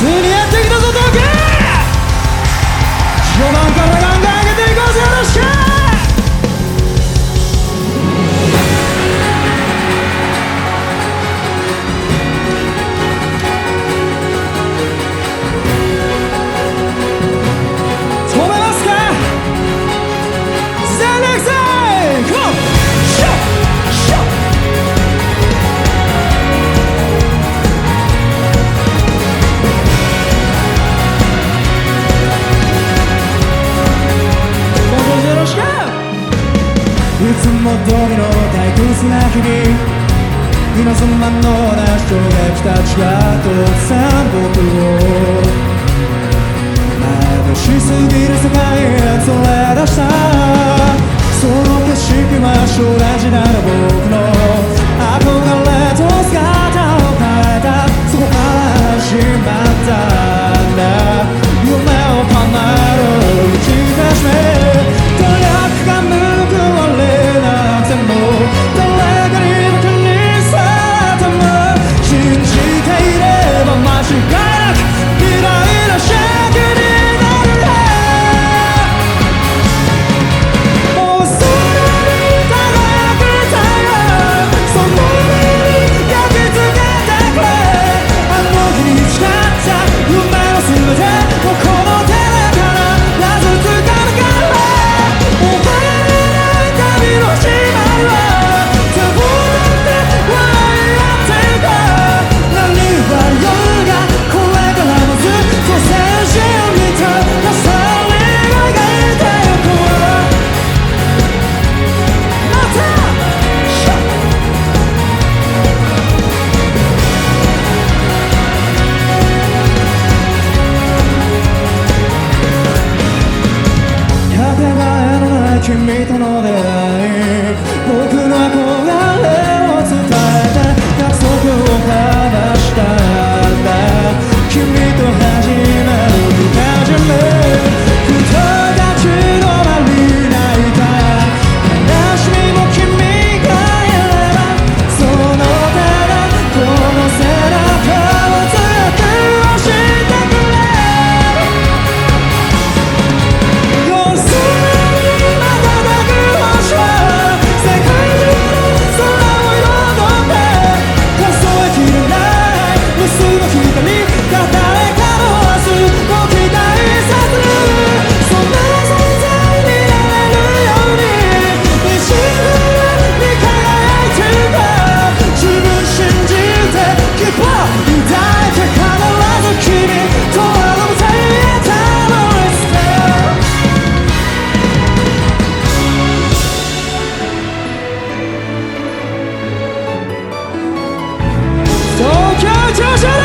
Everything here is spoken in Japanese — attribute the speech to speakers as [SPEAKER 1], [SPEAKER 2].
[SPEAKER 1] Sitting 元通りの退屈な日々。今そのまんのな人たちが父さん僕を眩しすぎる世界へ連れ出した。その景色は将来時代の僕の。掌声